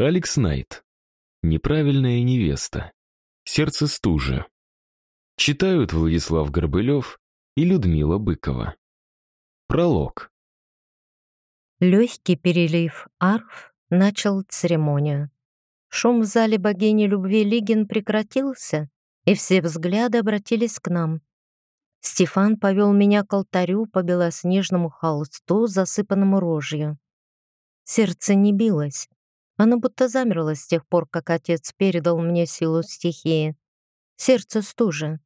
Алекс Найт. Неправильная невеста. Сердце стужи. Читают Владислав Горбылев и Людмила Быкова. Пролог. Легкий перелив арф начал церемонию. Шум в зале богини любви Лигин прекратился, и все взгляды обратились к нам. Стефан повел меня к алтарю по белоснежному холсту, засыпанному рожью. Сердце не билось. Оно будто замерло с тех пор, как отец передал мне силу стихии. Сердце стужа.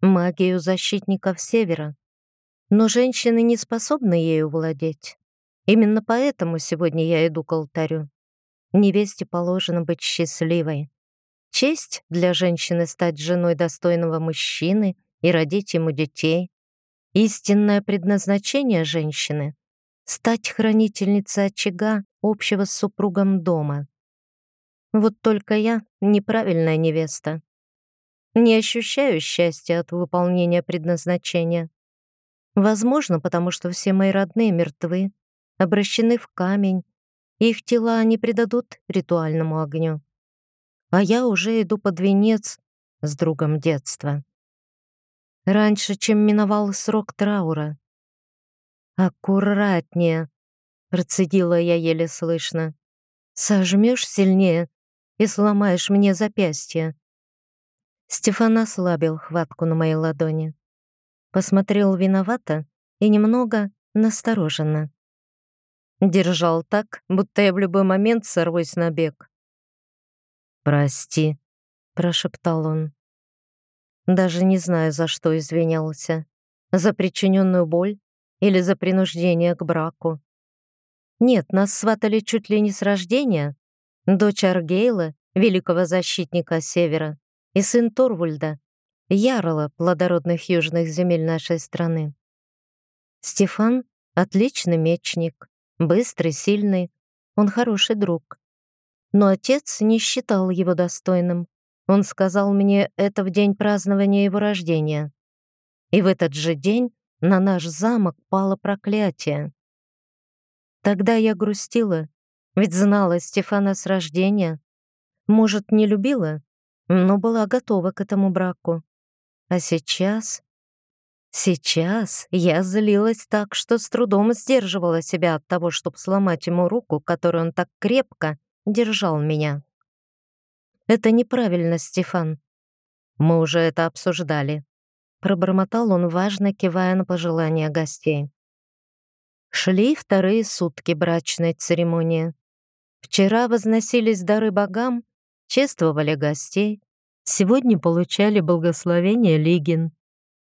Магию защитников Севера. Но женщины не способны ею владеть. Именно поэтому сегодня я иду к алтарю. Невесте положено быть счастливой. Честь для женщины стать женой достойного мужчины и родить ему детей. Истинное предназначение женщины — стать хранительницей очага общего с супругом дома. Вот только я неправильная невеста. Не ощущаю счастья от выполнения предназначения. Возможно, потому что все мои родные мертвы, обращены в камень, их тела не предадут ритуальному огню. А я уже иду под венец с другом детства. Раньше, чем миновал срок траура. «Аккуратнее», — процедила я еле слышно. «Сожмешь сильнее и сломаешь мне запястье». Стефан ослабил хватку на моей ладони. Посмотрел виновато и немного настороженно. Держал так, будто я в любой момент сорвусь на бег. «Прости», — прошептал он. Даже не знаю, за что извинялся. За причиненную боль или за принуждение к браку. Нет, нас сватали чуть ли не с рождения. Дочь Аргейла, великого защитника Севера, и сын Торвульда, Ярла плодородных южных земель нашей страны. Стефан — отличный мечник, Быстрый, сильный, он хороший друг. Но отец не считал его достойным. Он сказал мне это в день празднования его рождения. И в этот же день на наш замок пало проклятие. Тогда я грустила, ведь знала Стефана с рождения. Может, не любила, но была готова к этому браку. А сейчас Сейчас я злилась так, что с трудом сдерживала себя от того, чтобы сломать ему руку, которую он так крепко держал меня. «Это неправильно, Стефан. Мы уже это обсуждали», — пробормотал он, важно кивая на пожелания гостей. Шли вторые сутки брачной церемонии. Вчера возносились дары богам, чествовали гостей, сегодня получали благословение Лигин.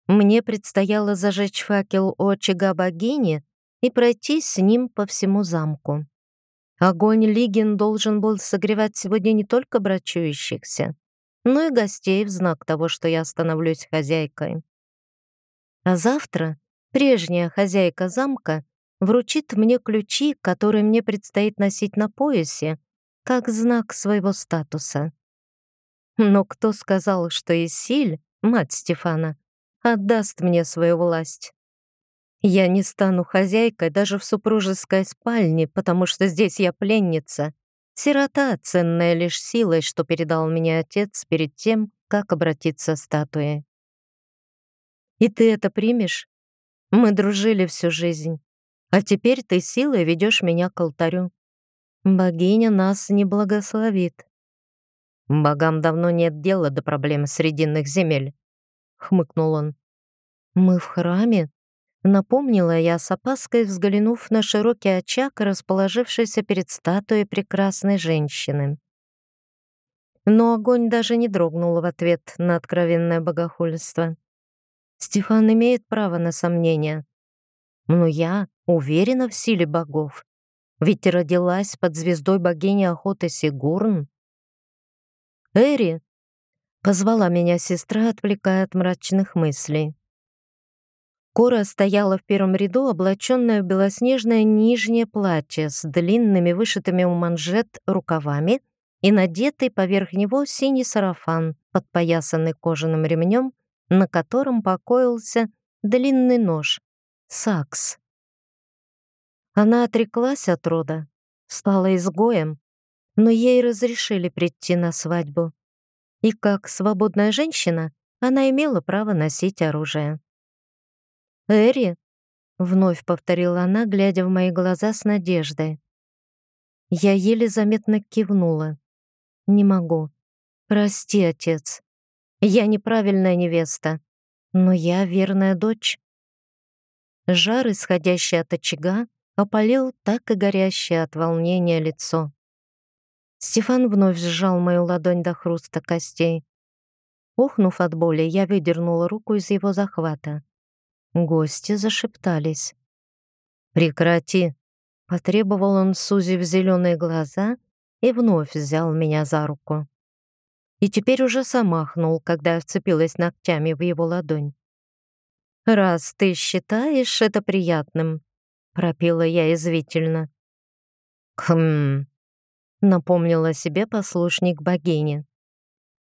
Мне предстояло зажечь факел очага богини и пройтись с ним по всему замку. Огонь Лигин должен был согревать сегодня не только брачующихся, но и гостей в знак того, что я становлюсь хозяйкой. А завтра прежняя хозяйка замка вручит мне ключи, которые мне предстоит носить на поясе, как знак своего статуса. Но кто сказал, что Исиль, мать Стефана, отдаст мне свою власть. Я не стану хозяйкой даже в супружеской спальне, потому что здесь я пленница, сирота, ценная лишь силой, что передал мне отец перед тем, как обратиться статуей. И ты это примешь? Мы дружили всю жизнь, а теперь ты силой ведешь меня к алтарю. Богиня нас не благословит. Богам давно нет дела до проблем срединных земель. — хмыкнул он. «Мы в храме?» — напомнила я с опаской, взглянув на широкий очаг, расположившийся перед статуей прекрасной женщины. Но огонь даже не дрогнул в ответ на откровенное богохульство. Стефан имеет право на сомнения. Но я уверена в силе богов, ведь родилась под звездой богини охоты Сигурн. «Эри!» Позвала меня сестра, отвлекая от мрачных мыслей. Кора стояла в первом ряду, облаченная в белоснежное нижнее платье с длинными вышитыми у манжет рукавами и надетый поверх него синий сарафан, подпоясанный кожаным ремнем, на котором покоился длинный нож — сакс. Она отреклась от рода, стала изгоем, но ей разрешили прийти на свадьбу. И как свободная женщина она имела право носить оружие. «Эри», — вновь повторила она, глядя в мои глаза с надеждой. Я еле заметно кивнула. «Не могу. Прости, отец. Я неправильная невеста, но я верная дочь». Жар, исходящий от очага, опалил так и горящее от волнения лицо. Стефан вновь сжал мою ладонь до хруста костей. Охнув от боли, я выдернула руку из его захвата. Гости зашептались. «Прекрати!» — потребовал он, сузив зеленые глаза, и вновь взял меня за руку. И теперь уже сам махнул, когда я вцепилась ногтями в его ладонь. «Раз ты считаешь это приятным», — пропела я извительно. «Хм», — напомнила себе послушник богини.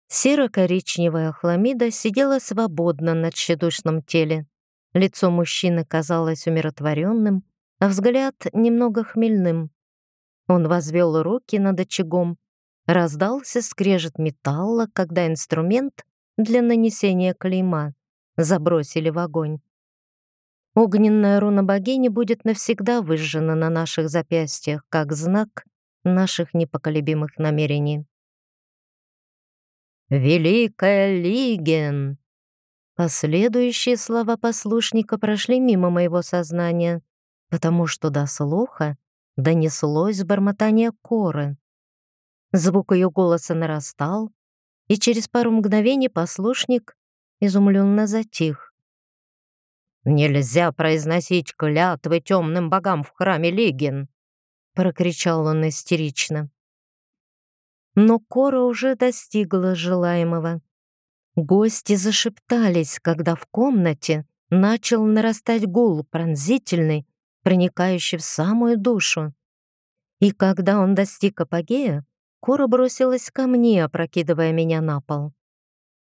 Серо-коричневая хламида сидела свободно на тщедушном теле. Лицо мужчины казалось умиротворенным, а взгляд немного хмельным. Он возвел руки над очагом. Раздался скрежет металла, когда инструмент для нанесения клейма забросили в огонь. Огненная руна богини будет навсегда выжжена на наших запястьях, как знак наших непоколебимых намерений. «Великая Лиген!» Последующие слова послушника прошли мимо моего сознания, потому что до слуха донеслось бормотание коры. Звук ее голоса нарастал, и через пару мгновений послушник изумленно затих. «Нельзя произносить клятвы темным богам в храме Лигин!» — прокричал он истерично. Но Кора уже достигла желаемого. Гости зашептались, когда в комнате начал нарастать гул пронзительный, проникающий в самую душу. И когда он достиг апогея, Кора бросилась ко мне, опрокидывая меня на пол.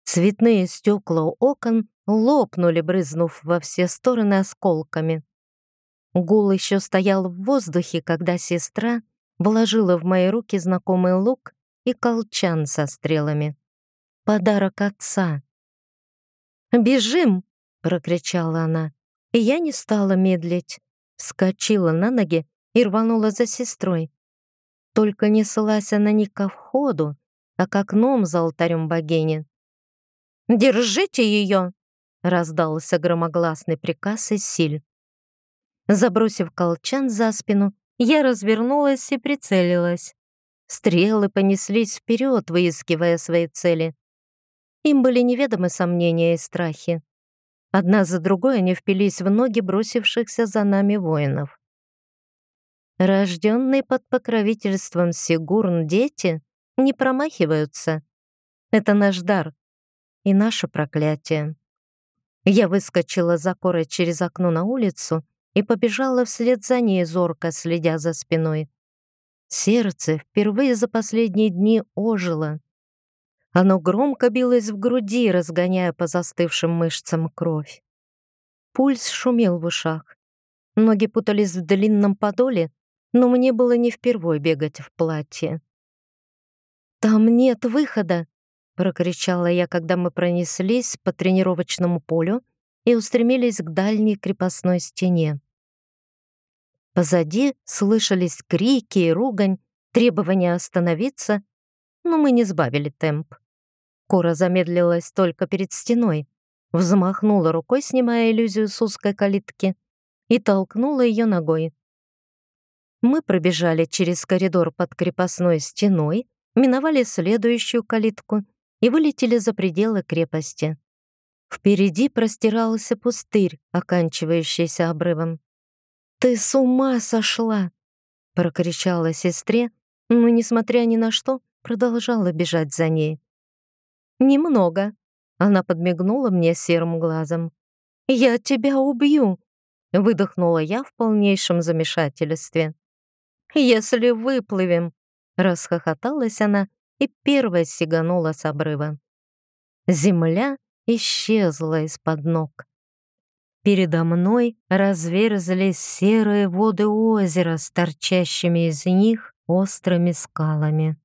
Цветные стекла окон лопнули, брызнув во все стороны осколками. Гул еще стоял в воздухе, когда сестра вложила в мои руки знакомый лук и колчан со стрелами. Подарок отца. «Бежим!» — прокричала она. И я не стала медлить. Вскочила на ноги и рванула за сестрой. Только неслась она не ко входу, а к окном за алтарем богини. «Держите ее!» — раздался громогласный приказ из силь. Забросив колчан за спину, я развернулась и прицелилась. Стрелы понеслись вперед, выискивая свои цели. Им были неведомы сомнения и страхи. Одна за другой они впились в ноги бросившихся за нами воинов. Рожденные под покровительством Сигурн дети не промахиваются. Это наш дар и наше проклятие. Я выскочила за корой через окно на улицу и побежала вслед за ней, зорко следя за спиной. Сердце впервые за последние дни ожило. Оно громко билось в груди, разгоняя по застывшим мышцам кровь. Пульс шумел в ушах. Ноги путались в длинном подоле, но мне было не впервой бегать в платье. «Там нет выхода!» — прокричала я, когда мы пронеслись по тренировочному полю и устремились к дальней крепостной стене. Позади слышались крики и ругань, требования остановиться, но мы не сбавили темп. Кора замедлилась только перед стеной, взмахнула рукой, снимая иллюзию с узкой калитки, и толкнула ее ногой. Мы пробежали через коридор под крепостной стеной, миновали следующую калитку и вылетели за пределы крепости. Впереди простирался пустырь, оканчивающийся обрывом. «Ты с ума сошла!» — прокричала сестре, но, несмотря ни на что, продолжала бежать за ней. «Немного», — она подмигнула мне серым глазом. «Я тебя убью!» — выдохнула я в полнейшем замешательстве. «Если выплывем!» — расхохоталась она и первая сиганула с обрыва. Земля исчезла из-под ног. Передо мной разверзлись серые воды озера с торчащими из них острыми скалами.